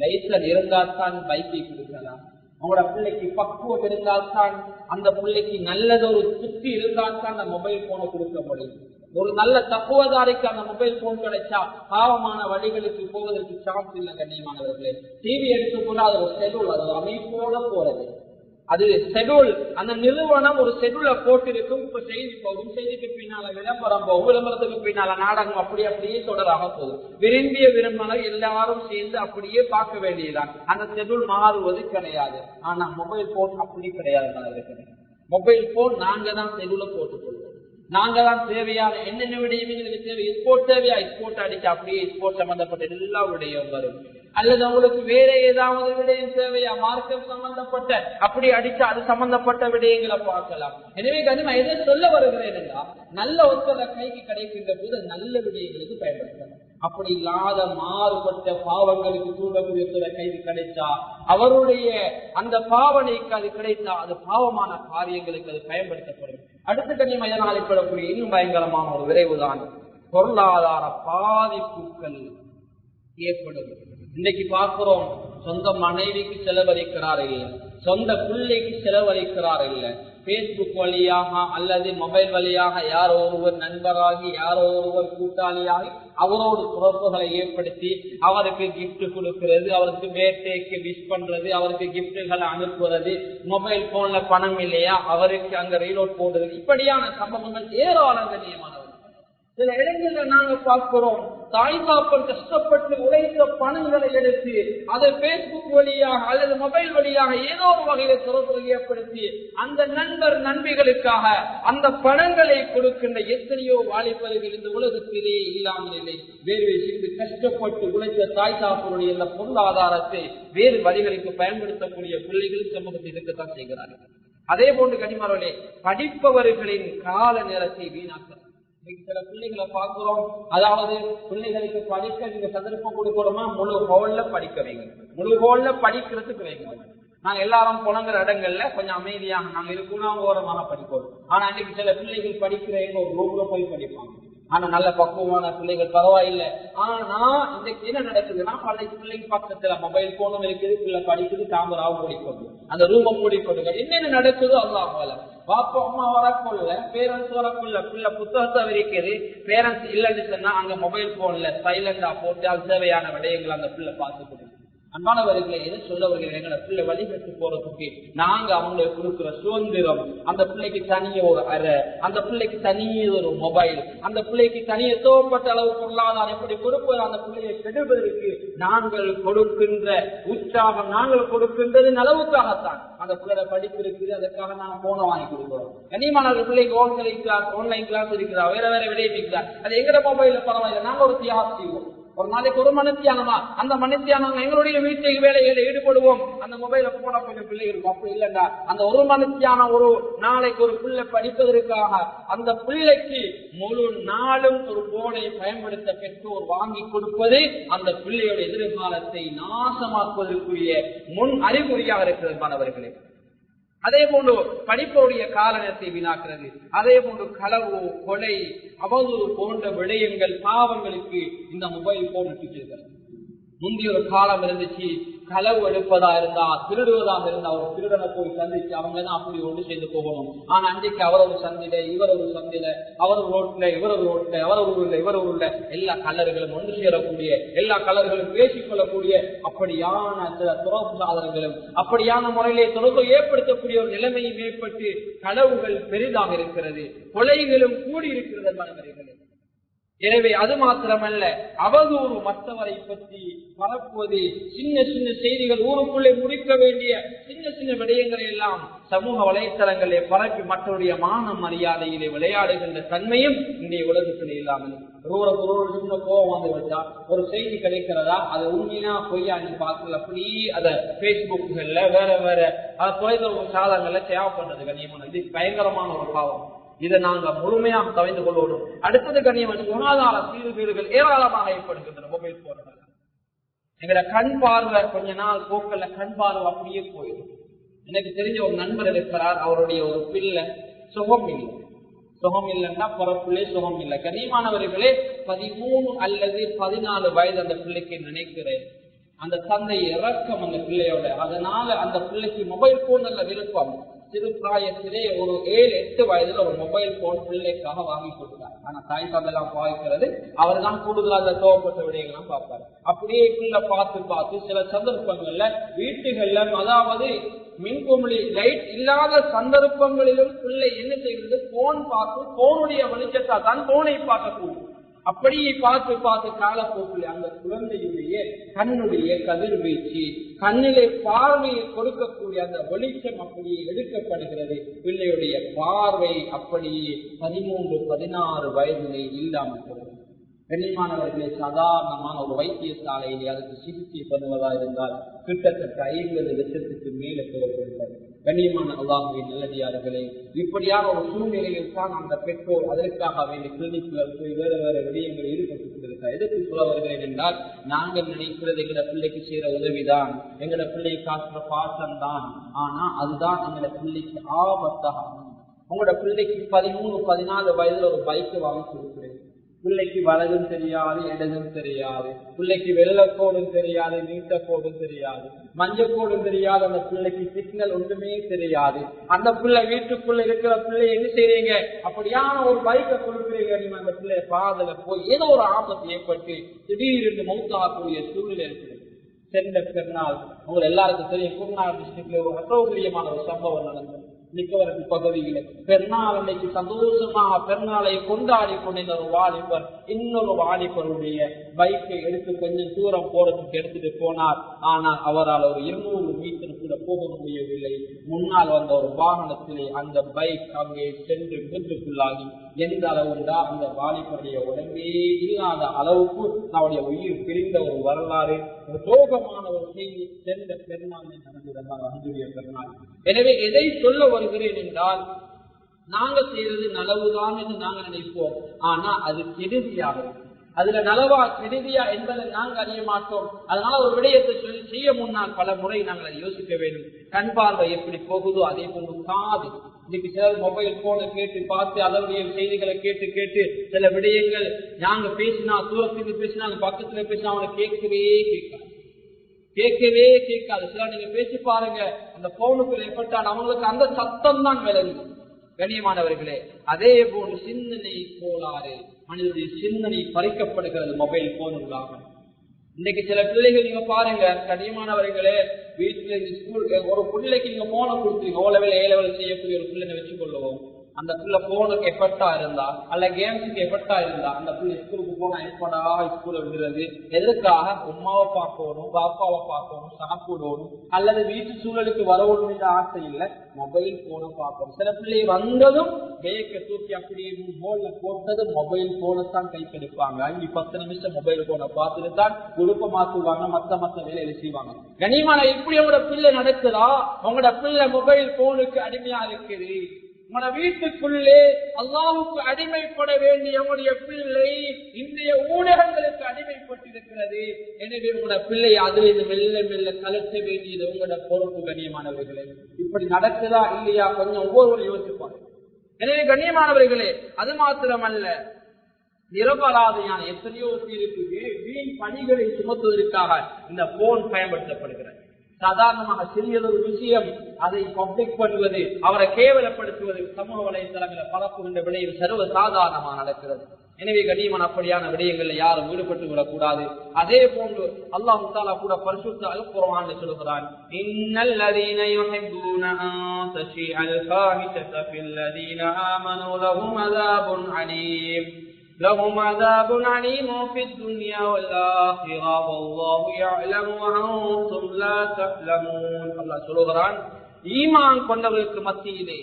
லைசன் இருந்தால்தான் பைக்கை கொடுக்கலாம் அவங்களோட பிள்ளைக்கு பக்குவம் இருந்தால்தான் அந்த பிள்ளைக்கு நல்லதொரு சுத்தி இருந்தால்தான் அந்த மொபைல் போனை கொடுக்க முடியும். ஒரு நல்ல தப்புவதாரிக்கு அந்த மொபைல் போன் கிடைச்சா பாவமான வழிகளுக்கு போவதற்கு சான்ஸ் இல்லை கண்ணியமானவர்களே டிவி எடுத்துக்கொண்டு அது ஒரு ஷெடியூல் அது அமைப்போட போறது. அது ஷெடியூல் அந்த நிறுவனம் ஒரு ஷெடியூல போட்டிருக்கும். இப்ப செய்தி போகும். செய்திக்கு பின்னால விளம்பரம் போகும். விளம்பரத்துக்கு பின்னால நாடகம் அப்படி அப்படியே தொடராக போகும். விரும்பிய விரும்பின எல்லாரும் சேர்ந்து அப்படியே பார்க்க வேண்டியதுதான். அந்த ஷெடியூல் மாறுவது கிடையாது. ஆனா மொபைல் போன் அப்படி கிடையாது மொபைல் போன் நாங்க தான் ஷெடியூல போட்டுக் கொள்வோம். நாங்க தான் தேவையான என்னென்ன விடயம் எங்களுக்கு தேவை? ஸ்போர்ட் தேவையா? ஸ்போர்ட் அடிச்சு அப்படியே ஸ்போர்ட் சம்பந்தப்பட்ட எல்லா விடயம் வரும் அல்லது அவங்களுக்கு வேற ஏதாவது விடயம் தேவையா? மார்க்கம் சம்பந்தப்பட்ட அப்படி அடிச்சா அது சம்பந்தப்பட்ட விடயங்களை பார்க்கலாம். எனவே கனிமா எதை சொல்ல வருகிறேன் நல்ல ஒத்தர கைக்கு கிடைக்கின்ற போது நல்ல விடயங்களுக்கு பயன்படுத்தலாம். அப்படி இல்லாத மாறுபட்ட பாவங்களுக்கு தூண்டக்கூடிய சில கைது கிடைச்சா அவருடைய அந்த பாவனைக்கு அது கிடைத்தா அது பாவமான காரியங்களுக்கு அது பயன்படுத்தப்படும். அடுத்த கண்ணியம் இதனால் ஏற்படக்கூடிய இன்னும் பயங்கரமான ஒரு விரைவுதான் பொருளாதார பாதிப்புகள் ஏற்படும். இன்னைக்கு பார்க்கிறோம் சொந்த மனைவிக்கு செலவழிக்கிறார் இல்ல. சொந்த பிள்ளைக்கு செலவழிக்கிறார் இல்ல. பேஸ்புக் வழியாக அல்லது மொபைல் வழியாக யாரோ ஒருவர் நண்பராகி யாரோ ஒருவர் கூட்டாளியாகி அவரோடு தொடர்புகளை ஏற்படுத்தி அவருக்கு கிஃப்ட் கொடுக்கிறது அவருக்கு பேர்தேக்கு விஷ் பண்றது அவருக்கு கிஃப்டுகளை அனுப்புறது மொபைல் போன்ல பணம் இல்லையா அவருக்கு அங்க ரீலோட் போடுறது இப்படியான சம்பவங்கள் ஏராளம் கண்ணியமானவர் சில இடங்கள்ல நாங்க பார்க்கிறோம் தாய் தாப்பன் கஷ்டப்பட்டு உழைத்த பணங்களை எடுத்து அதை பேஸ்புக் வழியாக அல்லது மொபைல் வழியாக ஏதோ ஒரு வகையில தொடர்பு ஏற்படுத்தி அந்த நண்பர் நண்பிகளுக்காக அந்த பணங்களை கொடுக்கின்ற எத்தனையோ வாலிபர்கள் இந்த உலகத்திலே இல்லாமல் இல்லை. வேறு சிந்து கஷ்டப்பட்டு உழைத்த தாய் தாப்பனுடைய இந்த பொருளாதாரத்தை வேறு வழிகளுக்கு பயன்படுத்தக்கூடிய பிள்ளைகள் சமூகத்தில் இருக்கத்தான் செய்கிறார்கள். அதே போன்று கனிமரவர்களே படிப்பவர்களின் கால நேரத்தை வீணாக்கிறார் சில பிள்ளைகளை பார்க்கிறோம். அதாவது பிள்ளைகளுக்கு படிக்க நீங்க சந்தர்ப்பம் கொடுக்கணுமா முழு ஹோல்ல படிக்க வைங்க. முழு ஹோல்ல படிக்கிறதுக்கு வைங்க. நாங்க எல்லாரும் புலங்குற இடங்கள்ல கொஞ்சம் அமைதியாக நாங்க இருக்கணும் ஓரமாக படிப்போம். ஆனா இன்னைக்கு சில பிள்ளைகள் படிக்கிறவங்க ஒரு ரூம்ல போய் படிப்பாங்க. ஆனா நல்ல பக்குவமான பிள்ளைகள் பரவாயில்லை. ஆனா இன்னைக்கு என்ன நடக்குதுன்னா பழைய பிள்ளைங்க பக்கத்துல மொபைல் போனும் இருக்குது பிள்ளை படிக்குது தாமராவும் மூடிக்கொண்டு அந்த ரூமை மூடிக்கொண்டு. என்னென்ன நடக்குதோ அல்லாஹ் போல பாப்பா அம்மா வரக்குள்ள பேரண்ட்ஸ் வரக்குள்ள பிள்ளை புத்தகத்தை விரிக்கிறது பேரண்ட்ஸ் இல்லைன்னு சொன்னா அங்க மொபைல் போன்ல சைலண்டா போட்டு அது தேவையான விடயங்கள் அந்த பிள்ளை பார்த்துக்கணும் அன்பானவர்களை எது சொல்ல வருகிறேன்? எங்களை பிள்ளை வழிபட்டு போறதுக்கு நாங்க அவங்களுக்கு கொடுக்கிற சுதந்திரம். அந்த பிள்ளைக்கு தனிய ஒரு அறை அந்த பிள்ளைக்கு தனியே ஒரு மொபைல் அந்த பிள்ளைக்கு தனிய தோப்பட்ட அளவு பொருளாதாரம் எப்படி கொடுப்பது அந்த பிள்ளையை கெடுவதற்கு நாங்கள் கொடுக்கின்ற உற்சாகம் நாங்கள் கொடுக்கின்றது நலவுக்காகத்தான் அந்த பிள்ளை படிப்பு இருக்குது அதுக்காக நாங்கள் போன வாங்கி கொடுக்கிறோம். கனிமான பிள்ளைக்கு ஆன்லைன் கிளாஸ் ஆன்லைன் கிளாஸ் இருக்கிறா வேற வேற விளைய அது எங்கட மொபைல பரவாயில்ல நாங்க ஒரு தியாகம் செய்வோம். ஒரு நாளைக்கு ஒரு மனத்தியானமா அந்த மனத்தியானம் எங்களுடைய வீட்டை வேலையில ஈடுபடுவோம். அந்த மொபைல போட கொஞ்சம் பிள்ளை இருக்கும் அப்படி இல்லைண்டா. அந்த ஒரு மனத்தியான ஒரு நாளைக்கு ஒரு பிள்ளை படிப்பதற்காக அந்த பிள்ளைக்கு முழு நாளும் ஒரு போனை பயன்படுத்த பெற்றோர் வாங்கி கொடுப்பது அந்த பிள்ளையோட எதிர்காலத்தை நாசமாக்குவதற்குரிய முன் அறிகுறியாக இருக்கிறது மாணவர்களே. அதே போன்று படிப்போடைய காலத்தை வீணாக்குறது. அதே போன்று களவு கொலை அவதூறு போன்ற விடயங்கள் பாவங்களுக்கு இந்த மொபைல் போன் விட்டுட்டு முந்தைய ஒரு காலம் இருந்துச்சு களவு எடுப்பதா இருந்தா திருடுவதாக இருந்தா ஒரு திருடனை போய் சந்திச்சு அவங்க தான் அப்படி ஒன்று செய்து போகணும். ஆனா அன்றைக்கு அவர் ஒரு சந்தில இவர் ஒரு சந்தில அவர் ஒரு ரோட்ல இவர் ஒரு ரோட்ல அவர் ஒரு ஊர்ல இவர் ஒரு ஊர்ல எல்லா கலர்களும் ஒன்று சேரக்கூடிய எல்லா கலர்களும் பேசிக் கொள்ளக்கூடிய அப்படியான சில சாதனங்களும் அப்படியான முறையிலே தொடர்பு ஏற்படுத்தக்கூடிய ஒரு நிலைமையும் ஏற்பட்டு களவுகள் பெரிதாக இருக்கிறது. கொலைகளும் கூடி இருக்கிறது மனவர்களே எனவே அது மாத்திரமல்ல அவதூறு மற்றவரை பற்றி பரப்புவது சின்ன சின்ன செய்திகள் ஊருக்குள்ளே முடிக்க வேண்டிய சின்ன சின்ன விடயங்களை எல்லாம் சமூக வலைத்தளங்களை பரப்பி மற்றவருடைய மான மரியாதையிலே விளையாடுகின்ற தன்மையும் இன்றைய உலகத்தில் இல்லாமல் ஒரு ஒரு சின்ன கோபம் வந்து வச்சா ஒரு செய்தி கிடைக்கிறதா அதை உண்மையா பொய்யா பார்க்கல அப்படி அதை பேஸ்புக்குகள்ல வேற வேற தொலைதொடர்பு சாதனங்கள்ல தேவைப்படுறது பண்றது கண்ணியமான இது பயங்கரமான ஒரு பாவம். இதை நாங்க முழுமையாக தவிர்த்து கொள்வோம். அடுத்தது கண்ணியமன் சுகாதார சீர்கேடுகள் ஏராளமாக ஏற்படுகின்றன மொபைல் போன்கள் எங்களை கண் பார்வை கொஞ்ச நாள் போக்கல்ல கண் பார்வை அப்படியே போயிடும். எனக்கு தெரிஞ்ச ஒரு நண்பர் இருக்கிறார் அவருடைய ஒரு பிள்ளை சுகம் இல்லை. சுகம் இல்லைன்னா பிறப்புள்ளே சுகம் இல்லை. கனியமானவர்களே பதிமூணு அல்லது பதினாலு வயது அந்த பிள்ளைக்கு நினைக்கிறேன். அந்த தந்தை இறக்கம் அந்த பிள்ளையோட. அதனால அந்த பிள்ளைக்கு மொபைல் போன் நல்ல விருப்பம். சிறு பிராயத்திலே ஒரு ஏழு எட்டு வயதுல ஒரு மொபைல் போன் பிள்ளைக்காக வாங்கி கொடுத்தார். ஆனா தாய் தந்தெல்லாம் பாவிக்கிறது அவர் தான் கூடுதலா அந்த கோவப்பட்ட விடயங்கள்லாம் பார்ப்பாரு. அப்படியே பிள்ளை பார்த்து பார்த்து சில சந்தர்ப்பங்கள்ல வீட்டுகள்ல அதாவது மின்குமிழி லைட் இல்லாத சந்தர்ப்பங்களிலும் பிள்ளை என்ன செய்கிறது? போன் பார்த்து போனுடைய வெளிச்சத்தா தான் போனை பார்க்கக்கூடும். அப்படியே பார்த்து பார்த்து காலப்போக்கில் அந்த குழந்தையுடைய கண்ணுடைய கதிர்வீச்சு கண்ணிலே பார்வையை கொடுக்கக்கூடிய அந்த வெளிச்சம் அப்படியே எடுக்கப்படுகிறது. பிள்ளையுடைய பார்வை அப்படியே பதிமூன்று பதினாறு வயதிலே இல்லாமல் போகிறது கண்ணியமானவர்களே சாதாரணமான ஒரு வைத்தியசாலையிலே அதுக்கு சிகிச்சை பண்ணுவதா இருந்தால் கிட்டத்தட்ட ஐம்பது லட்சத்துக்கு மேலே தேவைப்படுகிறது கண்ணியமான அல்லாஹுவின் நல்லதியார்களே இப்படியான ஒரு சூழ்நிலையில் தான் அந்த பெற்றோர் அதற்காக வேண்டிய கிளினிக்குகள் போய் வேறு வேற விடயங்கள் ஈடுபட்டுக் கொண்டிருக்கிறார். எதற்கு சொல்ல வருகிறேன் என்றால் நாங்கள் நினைக்கிறது எங்கட பிள்ளைக்கு செய்யற உதவிதான் எங்கட பிள்ளை காட்டுற பாசம் தான் ஆனா அதுதான் எங்கட பிள்ளைக்கு ஆபத்தாக உங்களோட பிள்ளைக்கு பதிமூணு பதினாலு வயதுல ஒரு பைக் வாங்கி கொடுக்குறேன். பிள்ளைக்கு வலதும் தெரியாது இடதும் தெரியாது. பிள்ளைக்கு வெள்ளக்கோடும் தெரியாது நீட்ட கோடும் தெரியாது. மஞ்சக்கோடும் தெரியாது அந்த பிள்ளைக்கு சிக்னல் ஒன்றுமே தெரியாது. அந்த பிள்ளை வீட்டுக்குள்ள இருக்கிற பிள்ளை என்ன செய்றீங்க? அப்படியான ஒரு பைக்கை கொடுக்குறீங்க. நீங்க அந்த பிள்ளைய பாதல போய் ஏதோ ஒரு ஆபத்து ஏற்பட்டு திடீரென்று மௌத்தாகக்கூடிய சூழ்நிலை இருக்குது சென்ற பெருநாள் உங்க எல்லாருக்கும் தெரியும் குருநாள் டிஸ்ட்ரிக்ட்ல ஒரு அசௌகரியமான ஒரு சம்பவம் நடந்தது. மிக்கவரது பகுதியிலே பெருநாள் அன்னைக்கு சந்தோஷமாக பெருநாளை கொண்டாடி கொண்டிருந்த ஒரு வாலிபர் இன்னொரு வாலிபருடைய பைக்கை எடுத்து கொஞ்சம் தூரம் போறதுக்கு எடுத்துட்டு போனார். ஆனால் அவரால் ஒரு இருநூறு மீட்டர் கூட போக முடியவில்லை. முன்னால் வந்த ஒரு வாகனத்திலே அந்த பைக் அங்கே சென்று விபத்துக்குள்ளாகி எந்த அளவுண்டா அந்த வாலிபருடைய உடம்பே இல்லாத அளவுக்கு அவருடைய உயிர் பிரிந்த ஒரு வரலாறு சோகமான ஒரு செய்தி சென்ற பெருநாள் நடந்ததெல்லாம் அன்புடைய பெருநாள் எனவே எதை சொல்ல வருகிறேன் என்றால் நாங்க செய்யறது நலவுதான் என்று நாங்கள் நினைப்போம். ஆனா அது கெடுதியாக அதுல நலவா கெடுதியா என்பதை நாங்கள் அறிய மாட்டோம். அதனால ஒரு விடயத்தை சொல்லி செய்ய முன்னால் பல முறை நாங்கள் அதை யோசிக்க வேண்டும். கண் பார்வை எப்படி போகுதோ அதே போன்று காது. இன்னைக்கு சிலர் மொபைல் போனை கேட்டு பார்த்து அதனுடைய செய்திகளை கேட்டு கேட்டு சில விடயங்கள் நாங்க பேசினா தூரத்துக்கு பேசினா பக்கத்துல பேசினா அவனை கேட்கவே கேட்காது. கேட்கவே கேட்காது. சில நீங்க பேசி பாருங்க அந்த போனுக்குள்ள ஏற்பட்டால் அவங்களுக்கு அந்த சத்தம் தான் விளங்கும் கண்ணியமானவர்களே அதே போன்று சிந்தனை கோளாறு மனிதனுடைய சிந்தனை பறிக்கப்படுகிறது மொபைல் போனுகளாக இன்னைக்கு சில பிள்ளைகள் நீங்க பாருங்க கடினமானவர்களே வீட்டுல இந்த ஸ்கூலுக்கு ஒரு பிள்ளைக்கு நீங்க போன கொடுத்துருங்க ஓ லெவல் ஏ லெவல் செய்யக்கூடிய ஒரு பிள்ளைங்க வச்சுக்கொள்ளுவோம்? அந்த பிள்ளை போனுக்கு எஃபெக்டா இருந்தா அல்ல கேம்ஸுக்கு எஃபெக்டா இருந்தா அந்த பிள்ளை ஸ்கூலுக்கு போனா எப்படா ஸ்கூல விடுறது. எதற்காக? உமாவை பார்க்கணும் பாப்பாவை பார்க்கணும் சாப்பிடணும் அல்லது வீட்டு சூழலுக்கு வரணும் என்ற ஆசை இல்லை. மொபைல் போனை பார்க்கணும். சில பிள்ளை வந்ததும் பேக்க தூக்கி அப்படியே போன்ல போட்டதும் மொபைல் போனை தான் கை கெடுப்பாங்க அஞ்சு பத்து நிமிஷம் மொபைல் போனை பார்த்துட்டு தான் குழுப்ப மாத்துவாங்க மத்த மத்த வேலையில செய்வாங்க. கனிமான இப்படி உங்களோட பிள்ளை நடக்குதா? உங்களோட பிள்ளை மொபைல் போனுக்கு அடிமையா இருக்குது. உங்களோட வீட்டுக்குள்ளே அல்லாவுக்கு அடிமைப்பட வேண்டிய உங்களுடைய பிள்ளை இன்றைய ஊடகங்களுக்கு அடிமைப்பட்டிருக்கிறது. எனவே உங்களோட பிள்ளை அதிலிருந்து மெல்ல மெல்ல கலத்த வேண்டியது உங்களோட பொறுப்பு கண்ணியமானவர்களே. இப்படி நடக்குதா இல்லையா கொஞ்சம் ஒவ்வொருவரும் யோசிப்பாங்க. எனவே கண்ணியமானவர்களே அது மாத்திரமல்ல நிரபராதையான எத்தனையோ பேருக்கு வீண் பணிகளை சுமத்துவதற்காக இந்த போன் பயன்படுத்தப்படுகிறது. சாதாரணமாக சிறியதொரு விஷயம் அதை பப்ளிக் பண்ணுவது அவரை கேவலப்படுத்துவது சமூக வலைத்தளங்களை பரப்புகின்ற விடயம் சர்வ சாதாரணமாக நடக்கிறது. எனவே கண்ணியமான அப்படியான விடயங்கள்ல யாரும் ஈடுபட்டு விடக்கூடாது. அதே போன்று அல்லாஹ் தாலா கூட பரிசுத்த அல் குர்ஆன் சொல்கிறான் இன்னல்லதீன யுஹிப்பூன அன் தஷீஅல் ஃபாஹிஷத ஃபில்லதீன ஆமனூ லஹும் அஸாபுன் அலீம் لهم عذاب عليم في الدنيا والآخرة والله يعلم وأنتم لا تعلمون الله சொல்லுகிறான் ஈமான் கொண்டவர்களுக்கு மத்தியிலே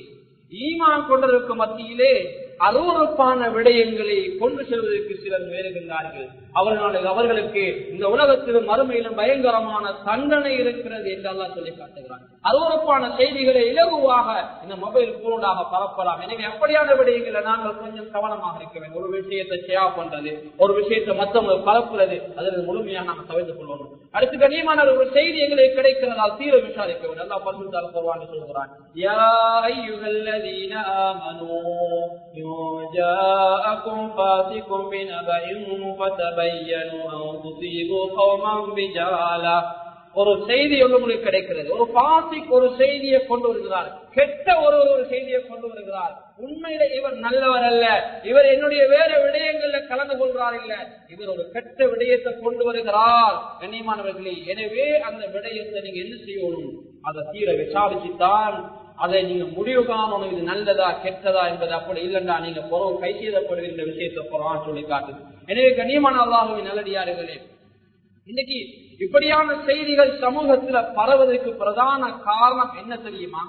ஈமான் கொண்டவர்களுக்கு மத்தியிலே அருவறுப்பான விடயங்களை கொண்டு செல்வதற்கு சிலர் வேறுகின்றார்கள் அவர்களுடைய அவர்களுக்கு இந்த உலகத்திலும் மறுமையிலும் பயங்கரமான தண்டனை இருக்கிறது என்று எல்லாம் சொல்லி காட்டுகிறார் அருவறுப்பான செய்திகளை இலகுவாக இந்த மொபைல் போனாக பரப்பலாம். எனவே அப்படியான விடயங்களை நாங்கள் கொஞ்சம் கவனமாக இருக்க வேண்டும். ஒரு விஷயத்தை ஷேர் பண்றது ஒரு விஷயத்தை மற்றவங்க பரப்புறது அதில் முழுமையாக நாம் தவிர்த்து கொள்வோம் அடுத்து கனியமான ஒரு செய்தி எங்களை கிடைக்கிறதால் தீவிர விசாரிக்க வேண்டும். நல்லா பசுந்தால் போவான்னு சொல்கிறான். யா ஐயுகல்லதீன ஆமனோ فتبينوا أن تصيبوا قوما بجهالة ஒரு செய்தி உங்களுக்கு கிடைக்கிறது ஒரு பாசிக் ஒரு செய்தியை கொண்டு வருகிறார் கெட்ட ஒரு ஒரு செய்தியை கொண்டு வருகிறார் உண்மையில இவர் நல்லவர் அல்ல இவர் என்னுடைய வேற விடயங்கள்ல கலந்து கொள்றார் இல்ல இவர் ஒரு கெட்ட விடயத்தை கொண்டு வருகிறார் கண்ணியமானவர்களே எனவே அந்த விடயத்தை நீங்க என்ன செய்யணும் அதை தீர விசாரிச்சுத்தான் அதை நீங்க முடிவு காணணும் இது நல்லதா கெட்டதா என்பது அப்படி இல்லைண்டா நீங்க புறவு கை செய்தப்படுகின்ற விஷயத்தை புறான்னு சொல்லி காட்டுது. எனவே கண்ணியமான அல்லாஹுவின் நல்லடியார்களே இன்னைக்கு இப்படியான செய்திகள் சமூகத்துல பரவதற்கு பிரதான காரணம் என்ன தெரியுமா?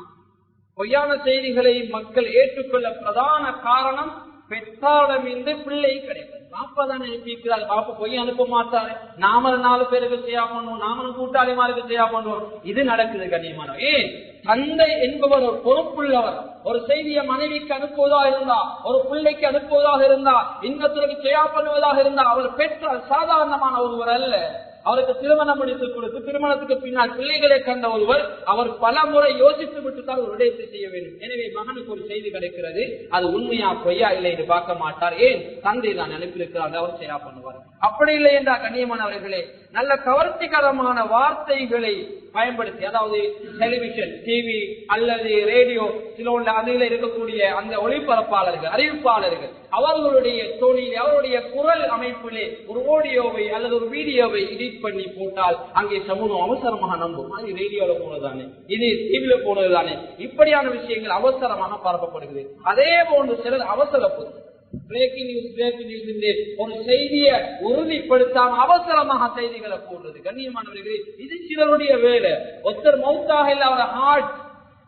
பொய்யான செய்திகளை மக்கள் ஏற்றுக்கொள்ள பிரதான காரணம் பெற்றாடமிருந்து பிள்ளை கிடைப்பது. பாப்பா தானே அனுப்பிக்கிறார் பாப்பா பொய் அனுப்ப மாட்டாரு நாமளும் நாலு பேருக்கு செய்யா பண்ணுவோம். நாமளும் கூட்டாளிமாருக்கு செய்யா பண்ணுவோம். இது நடக்குது கண்ணியமான ஏன் தந்தை என்பவர் ஒரு பொறுப்புள்ளவர். ஒரு செய்தியை மனைவிக்கு அனுப்புவதாக இருந்தா ஒரு பிள்ளைக்கு அனுப்புவதாக இருந்தா இன்னத்திற்கு செய்யா பண்ணுவதாக இருந்தா அவர் பெற்றால் சாதாரணமான ஒருவர் அல்ல. அவருக்கு திருமணம் முடித்து கொடுத்து திருமணத்துக்கு பின்னால் பிள்ளைகளை கண்ட ஒருவர் அவர் பல முறை யோசித்து விட்டு தான் ஒரு விடயத்தை செய்ய வேண்டும். எனவே மகனுக்கு ஒரு செய்தி கிடைக்கிறது. அது உண்மையா பொய்யா இல்லை என்று பார்க்க மாட்டார். ஏன்? தந்தை தான் அனுப்பியிருக்கிறார் அவர் செய்யா பண்ணுவார். அப்படி இல்லை என்றால் கண்ணியமானவர்களே நல்ல கவர்ச்சிகரமான வார்த்தைகளை பயன்படுத்தி அதாவது டெலிவிஷன் டிவி அல்லது ரேடியோ சில அதில் இருக்கக்கூடிய அந்த ஒளிபரப்பாளர்கள் அறிவிப்பாளர்கள் அவர்களுடைய தொழில் அவருடைய குரல் அமைப்பிலே ஒரு ஆடியோவை அல்லது ஒரு வீடியோவை எடிட் பண்ணி போட்டால் அங்கே சமூகம் அவசரமாக நம்பும். அது ரேடியோல போனதுதானே. இது டிவியில போனதுதானே. இப்படியான விஷயங்கள் அவசரமாக பரப்பப்படுகிறது. அதே போன்று சிலர் அவசரப்பு பிரேக்கிங் நியூஸ் பிரேக்கிங் நியூஸ் ஒரு செய்தியை உறுதிப்படுத்தாம அவசரமாக செய்திகளை போடுறது. கண்ணியமானவர்களே இது சிலருடைய வேலை. ஒருத்தர் மௌத்தாக இல்ல அவர ஹார்ட்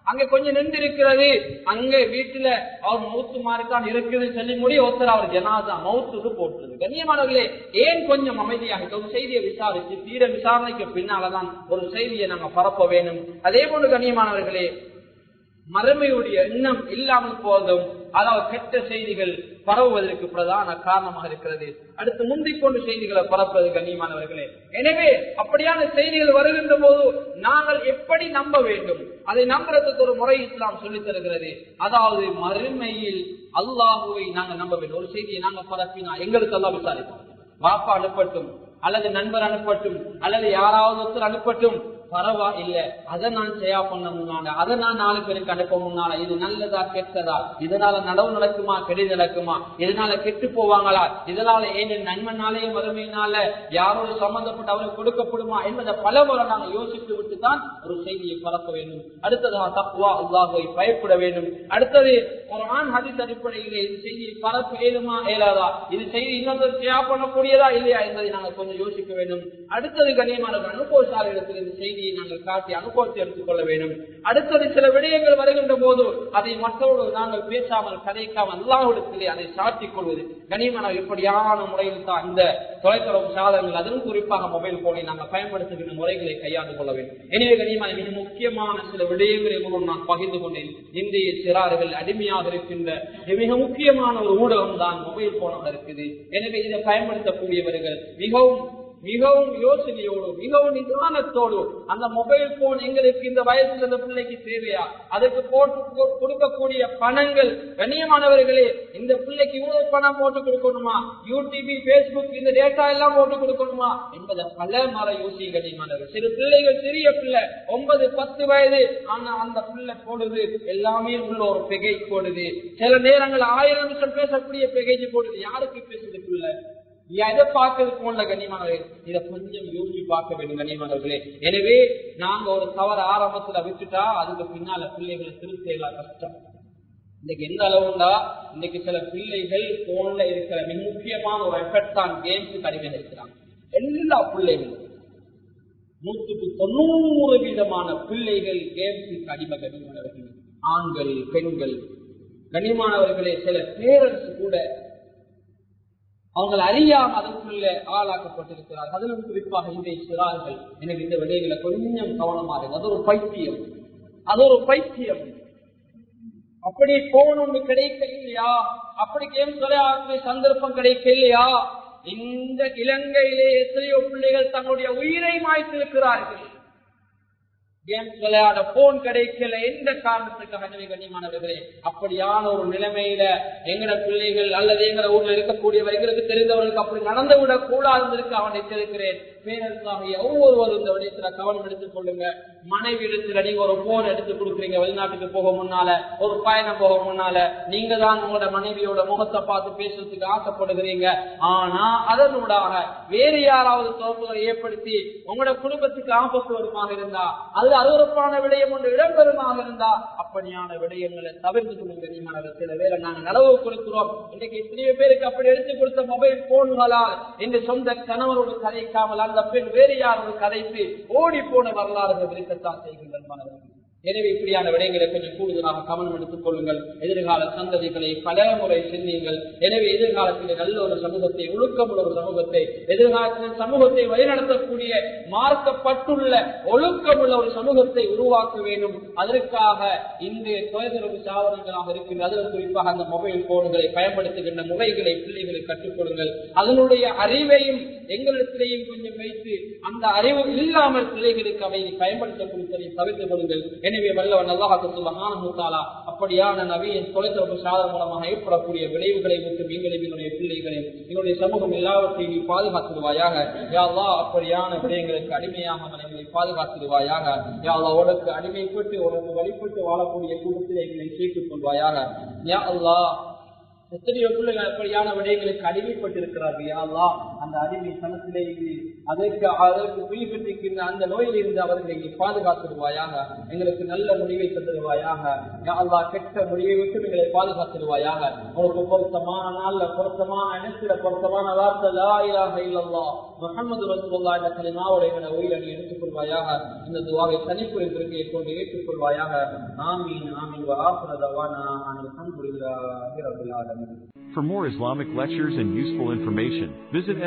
அங்க கொஞ்சம் நின்று இருக்கிறது அங்க வீட்டுல அவர் மௌத்து மாதிரிதான் இருக்குதுன்னு சொல்லி முடிய ஒருத்தர் அவர் ஜனாதா மௌத்துக்கு போட்டுருது. கண்ணியமானவர்களே ஏன் கொஞ்சம் அமைதியாக ஒரு செய்தியை விசாரிச்சு தீர விசாரணைக்கு பின்னாலதான் ஒரு செய்தியை நம்ம பரப்ப வேணும் அதே போன்று கண்ணியமானவர்களே மறுமையுடைய எண்ணம் இல்லாமல் போதும் அதாவது கெட்ட செய்திகள் பரவுவதற்கு பிரதான காரணமாக இருக்கிறது. அடுத்து முந்திக்கொண்டு செய்திகளை பரப்புவது கண்ணியமானவர்களே. எனவே அப்படியான செய்திகள் வருகின்ற போது நாங்கள் எப்படி நம்ப வேண்டும்? அதை நம்புறதுக்கு ஒரு முறை இஸ்லாம் சொல்லித் தருகிறது. அதாவது மறுமையில் அல்லாஹுவை நாங்கள் நம்ப வேண்டும். ஒரு செய்தியை நாங்கள் பரப்பினா எங்களுக்கு எல்லாம் விசாரிப்போம் வாப்பா அனுப்பட்டும் அல்லது நண்பர் அனுப்பட்டும் அல்லது யாராவது ஒருத்தர் அனுப்பட்டும் பரவா இல்ல. அதை நான் செய்யா பண்ண முன்னால அதை நான் நாலு பேருக்கு அனுப்ப முன்னால இது நல்லதா கெட்டதா? இதனால நடவு நடக்குமா கெடு நடக்குமா? இதனால கெட்டு போவாங்களா? இதனால ஏன் நன்மனாலேயும் வறுமையினால யாரோட சம்பந்தப்பட்ட அவருக்கு கொடுக்கப்படுமா என்பதை பல முறை நாங்கள் யோசித்து விட்டு தான் ஒரு செய்தியை பரப்ப வேண்டும். அடுத்ததாக தப்புவா அல்லாஹை பயப்பட வேண்டும். அடுத்தது குரான் ஆண் ஹதித் அடிப்படையிலே இது செய்தி பரப்பு இயலுமா இயலாதா இது செய்தி இன்னொரு ஷேர் பண்ணக்கூடியதா இல்லையா என்பதை நாங்கள் கொஞ்சம் யோசிக்க வேண்டும். அடுத்தது கண்ணியமான அனுபவசாலிடத்தில் இந்த செய்தியை நாங்கள் காட்டி அனுபவத்தை எடுத்துக்கொள்ள வேண்டும். அடுத்தது சில விடயங்கள் வருகின்ற போது அதை மற்றவர்கள் நாங்கள் பேசாமல் கதைக்காமல் அல்லாஹிடத்திலே அதை சாட்டிக் கொள்வது கண்ணியமான இப்படியான முறையில் தான் இந்த தொலைத்தொடர்பு சாதனங்கள். அதிலும் குறிப்பாக மொபைல் போனை நாங்கள் பயன்படுத்துகின்ற முறைகளை கையாண்டு கொள்ள வேண்டும். எனவே கனிமன மிக முக்கியமான சில விடயங்களை மூலம் நான் பகிர்ந்து கொண்டேன். இந்திய சிறார்கள் அடிமையாக இருக்கின்ற மிக முக்கியமான ஒரு ஊடகம் தான் மொபைல் போனாக இருக்குது. எனவே இதை பயன்படுத்தக்கூடியவர்கள் மிகவும் மிகவும் யோசனையோடு மிகவும் நிதானத்தோடு அந்த மொபைல் போன் எங்களுக்கு இந்த வயசுல இந்த பிள்ளைக்கு தேவையா? அதுக்கு போட்டு கொடுக்கக்கூடிய பணங்கள் கண்ணியமானவர்களே இந்த பிள்ளைக்கு இவ்வளவு பணம் போட்டு கொடுக்கணுமா? யூடியூப் பேஸ்புக் இந்த டேட்டா எல்லாம் போட்டு கொடுக்கணுமா? என்பதை பல மர யோசிக்க கண்ணியமானவர்கள் சிறு பிள்ளைகள் சிறிய பிள்ளை ஒன்பது பத்து வயது ஆனா அந்த பிள்ளை போடுது எல்லாமே உள்ள ஒரு பெகை போடுது. சில நேரங்கள் ஆயிரம் நிமிஷம் பேசக்கூடிய பெகைஜ் போடுது. யாருக்கு பேசுது பிள்ளை? எதை பார்க்கறதுக்கு முன்ன கண்ணியமானவர்களே இதை கொஞ்சம் யோசிச்சு பார்க்க வேண்டும் கண்ணியமானவர்களே. எனவே நாங்க ஒரு தவறு ஆரம்பத்துல விட்டுட்டா அதுக்கு பின்னால பிள்ளைகளை திருத்த கஷ்டம். இன்னைக்கு எந்த அளவுண்டா இன்னைக்கு சில பிள்ளைகள் போன்ல இருக்கிற மிக முக்கியமான ஒரு எஃபெக்ட் தான் கேம்ஸ் அடிமை இருக்கிறாங்க. எல்லா பிள்ளைகளும். நூற்றுக்கு தொண்ணூறு விதமான பிள்ளைகள் கேம்ஸுக்கு அடிமை கண்ணியமானவர்கள். ஆண்கள் பெண்கள். கண்ணியமானவர்களே சில பேரண்ட்ஸ் கூட அவங்கள் அறியாம அதற்குள்ள ஆளாக்கப்பட்டிருக்கிறார்கள் அதிலும் குறிப்பாக இன்றைய சிறார்கள். எனக்கு இந்த விடைகளை கொஞ்சம் கவனமாக இருக்கு. அது ஒரு பைத்தியம். அது ஒரு பைத்தியம். அப்படி போன் ஒன்று கிடைக்க இல்லையா? அப்படி கேம் விளையாடக்கூடிய சந்தர்ப்பம் கிடைக்க இல்லையா? இந்த இலங்கையிலே எத்தனையோ பிள்ளைகள் தங்களுடைய உயிரை மாய்த்திருக்கிறார்கள். விளையாட போன் கிடைக்கல. எந்த காரணத்துக்காக எனவே கண்ணியமானவர்களே? அப்படியான ஒரு நிலைமையில எங்கட பிள்ளைகள் அல்லது எங்கட ஊர்ல இருக்கக்கூடியவர் எங்களுக்கு தெரிந்தவர்களுக்கு அப்படி நடந்து விடக் கூடாது அவன் எச்சரிக்கிறேன். பேரரசாகிய ஒவ்வொருவரும் இந்த விடயத்துல கவனம் எடுத்துக் கொள்ளுங்க. மனைவி இடத்துல நீங்க ஒரு போன் எடுத்து கொடுக்குறீங்க வெளிநாட்டுக்கு போக முன்னால ஒரு பயணம் போக முன்னால நீங்க தான் உங்களோட மனைவியோட முகத்தை பார்த்து பேசுறதுக்கு ஆசைப்படுகிறீங்க. ஆனா அதனூடாக வேறு யாராவது தொடர்புகளை ஏற்படுத்தி உங்களோட குடும்பத்துக்கு ஆபத்து வருமாக இருந்தா அது அருவறுப்பான விடயம் ஒன்று இடம்பெறுமாக இருந்தா அப்படியான விடயங்களை தவிர்த்து கொள்ளுங்க கண்ணியமானவர் சில வேலை நாங்க நலவு கொடுக்கிறோம். இன்னைக்கு எத்தனையோ பேருக்கு அப்படி எடுத்து கொடுத்த மொபைல் போன்களால் இந்த சொந்த கணவரோடு கதைக்காமல் அந்த பெண் வேறு யாரோடு கதைத்து ஓடி போன வரலாறு இருக்கத்தான் செய்கின்றன மாணவர்கள் எனவே இப்படியான விடயங்களை கொஞ்சம் கூடுதலாக கவனம் எடுத்துக் கொள்ளுங்கள். எதிர்கால சந்ததிகளை பல முறை சிந்தியுங்கள். எனவே எதிர்காலத்தில் நல்ல ஒரு சமூகத்தை ஒழுக்கமுள்ள ஒரு சமூகத்தை எதிர்காலத்தில் சமூகத்தை வழிநடத்தக்கூடிய மார்க்கப்பட்டுள்ள ஒழுக்கமுள்ள ஒரு சமூகத்தை உருவாக்க வேண்டும். அதற்காக இன்றைய தொலைதொடர்பு சாதனங்களாக இருக்கின்ற அதில் குறிப்பாக அந்த மொபைல் போன்களை பயன்படுத்துகின்ற முறைகளை பிள்ளைகளுக்கு கற்றுக் கொடுங்கள். அதனுடைய அறிவையும் எங்களிடத்திலேயும் கொஞ்சம் வைத்து அந்த அறிவு இல்லாமல் பிள்ளைகளுக்கு அவை பயன்படுத்தக்கூடிய தவிர்த்துக் கொள்ளுங்கள். எனவே வல்லவன் அல்லாஹு அப்படியான நவீன தொலைத்தொடர்பு சாதனம் மூலமாக ஏற்படக்கூடிய விளைவுகளை விட்டு எங்களையும் எங்களுடைய பிள்ளைகளையும் எங்களுடைய சமூகம் எல்லாவற்றையும் நீ பாதுகாத்திடுவாயாக. யா அப்படியான விடயங்களுக்கு அடிமையாக எங்களை பாதுகாத்திடுவாயாக. யா அல்லாஹ் உனக்கு அடிமைப்பட்டு உனக்கு வழிபட்டு வாழக்கூடிய குடும்பத்தில் எங்களை சேர்த்துக் கொள்வாயாக. யா அல்லா எத்தனையோ பிள்ளைகள் அப்படியான விடயங்களுக்கு அடிமைப்பட்டிருக்கிறார்கள். யா அல்லாஹ் அந்த அடிமை தனத்திலே இருந்து அதற்கு அதற்கு குறிப்பிட்டிருக்கின்ற அந்த நோயில் இருந்து அவர்களை நீ பாதுகாத்துடுவாயாக எங்களுக்கு நல்ல முடிவை தந்துடுவாயாக. யா அல்லாஹ் கெட்ட முடிவை விட்டு எங்களை பாதுகாத்துடுவாயாக. உனக்கு பொருத்தமான நாள்ல பொருத்தமான இடத்துல பொருத்தமான வார்த்தை லா இலாஹ இல்லல்லாஹ். முஹம்மது ரசூலுல்லாஹ் என்ற கலிமாவோட எங்களை உயிரை நீ எடுத்துக் கொள்வாயாக. இந்த துவாவை தனிப்புரை திருக்கையை கொண்டு ஏற்றுக்கொள்வாயாக ஆமீன் ஆமீன். வ ஆஃபிரு தவானா அனில் ஹம்துலில்லாஹி ரப்பில் ஆலமீன். For more Islamic lectures and useful information, visit SL